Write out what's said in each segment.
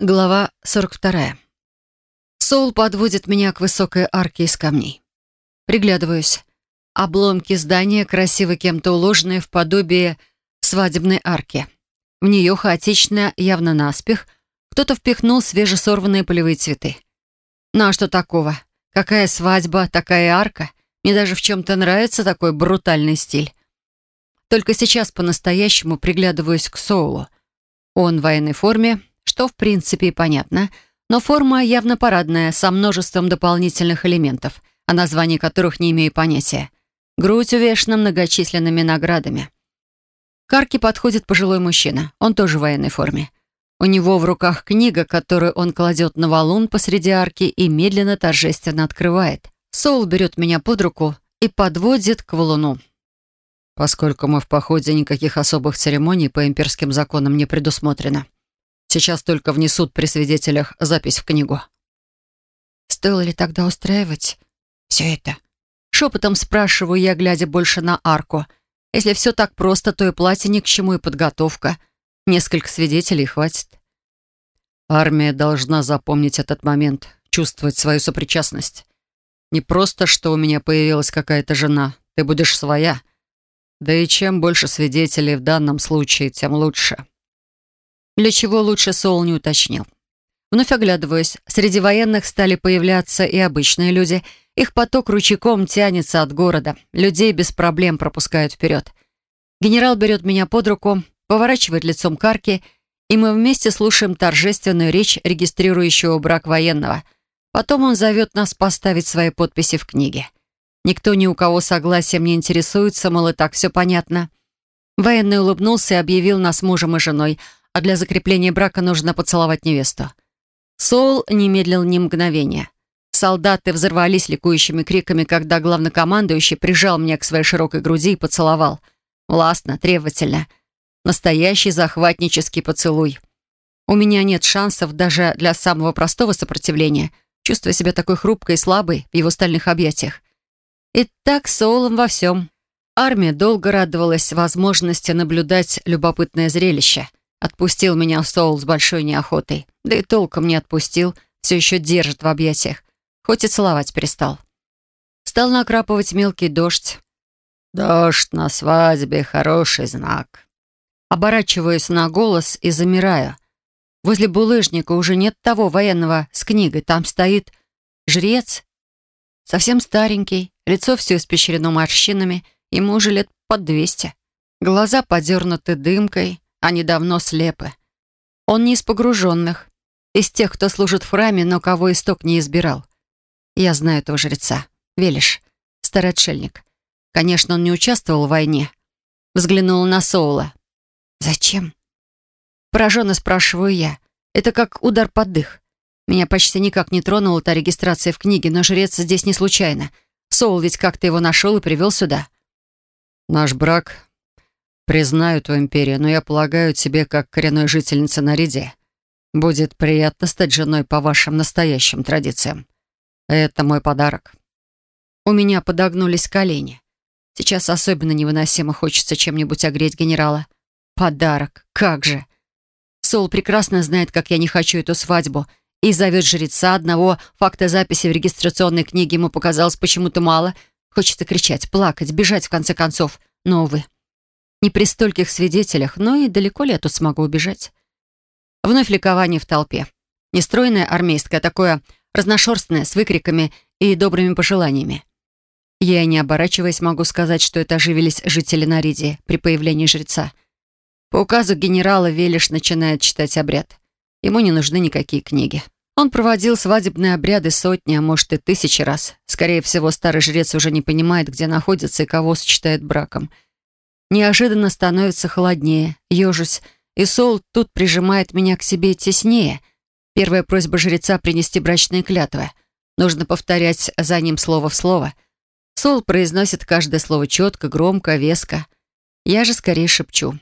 Глава 42. Соул подводит меня к высокой арке из камней. Приглядываюсь. Обломки здания, красиво кем-то уложенные в подобие свадебной арки. В нее хаотично, явно наспех, кто-то впихнул свежесорванные полевые цветы. Ну а что такого? Какая свадьба, такая арка? Мне даже в чем-то нравится такой брутальный стиль. Только сейчас по-настоящему приглядываюсь к Соулу. Он в военной форме, что в принципе и понятно, но форма явно парадная, со множеством дополнительных элементов, о названии которых не имею понятия. Грудь увешана многочисленными наградами. К арке подходит пожилой мужчина, он тоже в военной форме. У него в руках книга, которую он кладет на валун посреди арки и медленно торжественно открывает. Соул берет меня под руку и подводит к валуну. Поскольку мы в походе, никаких особых церемоний по имперским законам не предусмотрено. Сейчас только внесут при свидетелях запись в книгу. Стоило ли тогда устраивать все это? Шепотом спрашиваю я, глядя больше на арку. Если все так просто, то и платье ни к чему, и подготовка. Несколько свидетелей хватит. Армия должна запомнить этот момент, чувствовать свою сопричастность. Не просто, что у меня появилась какая-то жена. Ты будешь своя. Да и чем больше свидетелей в данном случае, тем лучше. Для чего лучше Соул не уточнил. Вновь оглядываясь, среди военных стали появляться и обычные люди. Их поток ручейком тянется от города. Людей без проблем пропускают вперед. Генерал берет меня под руку, поворачивает лицом к арке, и мы вместе слушаем торжественную речь регистрирующего брак военного. Потом он зовет нас поставить свои подписи в книге. Никто ни у кого согласием не интересуется, мол, и так все понятно. Военный улыбнулся и объявил нас мужем и женой — а для закрепления брака нужно поцеловать невесту. Соул не медлил ни мгновения. Солдаты взорвались ликующими криками, когда главнокомандующий прижал меня к своей широкой груди и поцеловал. Властно, требовательно. Настоящий захватнический поцелуй. У меня нет шансов даже для самого простого сопротивления, чувствуя себя такой хрупкой и слабой в его стальных объятиях. И так Соулом во всем. Армия долго радовалась возможности наблюдать любопытное зрелище — Отпустил меня Соул с большой неохотой. Да и толком не отпустил, все еще держит в объятиях. Хоть и целовать перестал. Стал накрапывать мелкий дождь. «Дождь на свадьбе — хороший знак». Оборачиваюсь на голос и замираю. Возле булыжника уже нет того военного с книгой. Там стоит жрец. Совсем старенький, лицо все испещрено морщинами. Ему уже лет под двести. Глаза подернуты дымкой, они давно слепы. Он не из погруженных, из тех, кто служит в храме, но кого исток не избирал. Я знаю этого жреца. Велиш, старый отшельник. Конечно, он не участвовал в войне. Взглянула на Соула. «Зачем?» Пораженно спрашиваю я. Это как удар под дых. Меня почти никак не тронула та регистрация в книге, но жрец здесь не случайно. Соул ведь как-то его нашел и привел сюда. «Наш брак Признаю твою империю, но я полагаю тебе, как коренной жительнице Нариде, будет приятно стать женой по вашим настоящим традициям. Это мой подарок. У меня подогнулись колени. Сейчас особенно невыносимо хочется чем-нибудь огреть генерала. Подарок, как же. Сол прекрасно знает, как я не хочу эту свадьбу, и зовет жреца одного факта записи в регистрационной книге ему показалось почему-то мало. Хочется кричать, плакать, бежать в конце концов. Но, увы, не при стольких свидетелях, но и далеко ли я тут смогу убежать? Вновь ликование в толпе. Нестройное армейское, такое разношерстное, с выкриками и добрыми пожеланиями. Я, не оборачиваясь, могу сказать, что это оживились жители Наридии при появлении жреца. По указу генерала Велиш начинает читать обряд. Ему не нужны никакие книги. Он проводил свадебные обряды сотни, а может и тысячи раз. Скорее всего, старый жрец уже не понимает, где находится и кого сочетает браком — Неожиданно становится холоднее, ежусь, и Сол тут прижимает меня к себе теснее. Первая просьба жреца — принести брачные клятвы. Нужно повторять за ним слово в слово. Сол произносит каждое слово четко, громко, веско. Я же скорее шепчу.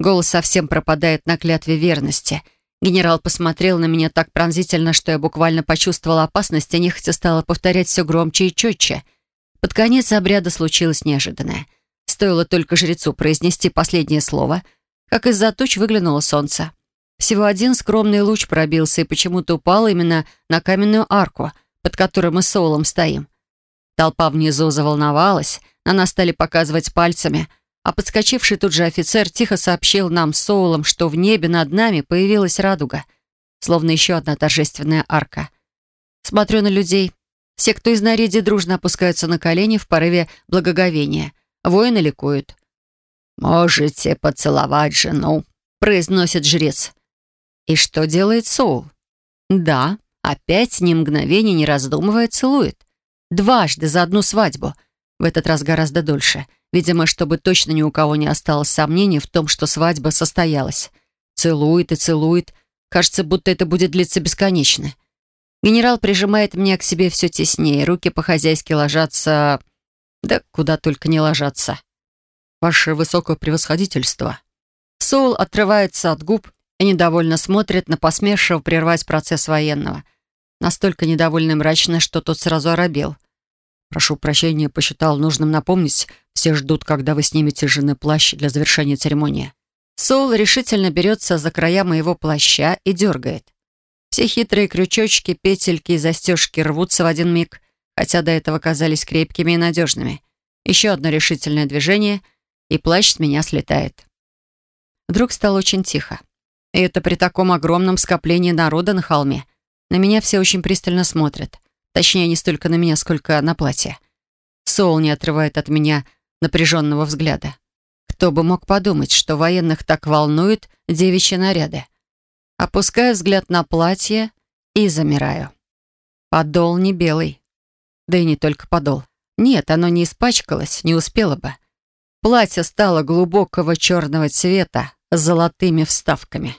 Голос совсем пропадает на клятве верности. Генерал посмотрел на меня так пронзительно, что я буквально почувствовала опасность и нехотя стала повторять все громче и четче. Под конец обряда случилось неожиданное — Стоило только жрецу произнести последнее слово, как из-за туч выглянуло солнце. Всего один скромный луч пробился и почему-то упал именно на каменную арку, под которой мы с Соулом стоим. Толпа внизу заволновалась, на нас стали показывать пальцами, а подскочивший тут же офицер тихо сообщил нам с Соулом, что в небе над нами появилась радуга, словно еще одна торжественная арка. Смотрю на людей. Все, кто из наряди, дружно опускаются на колени в порыве благоговения. Воины ликуют. «Можете поцеловать жену», — произносит жрец. И что делает Соул? Да, опять ни мгновения не раздумывая целует. Дважды за одну свадьбу. В этот раз гораздо дольше. Видимо, чтобы точно ни у кого не осталось сомнений в том, что свадьба состоялась. Целует и целует. Кажется, будто это будет длиться бесконечно. Генерал прижимает меня к себе все теснее. Руки по-хозяйски ложатся... Да куда только не ложатся. «Ваше высокопревосходительство». Соул отрывается от губ и недовольно смотрит на посмевшего прервать процесс военного. Настолько недовольно и мрачно, что тот сразу оробел. «Прошу прощения, посчитал нужным напомнить. Все ждут, когда вы снимете жены плащ для завершения церемонии». Соул решительно берется за края моего плаща и дергает. Все хитрые крючочки, петельки и застежки рвутся в один миг, хотя до этого казались крепкими и надежными. Еще одно решительное движение, и плащ с меня слетает. Вдруг стало очень тихо. И это при таком огромном скоплении народа на холме. На меня все очень пристально смотрят. Точнее, не столько на меня, сколько на платье. Соул не отрывает от меня напряженного взгляда. Кто бы мог подумать, что военных так волнуют девичьи наряды. Опускаю взгляд на платье и замираю. Подол не белый. Да и не только подол. Нет, оно не испачкалось, не успело бы. Платье стало глубокого черного цвета с золотыми вставками.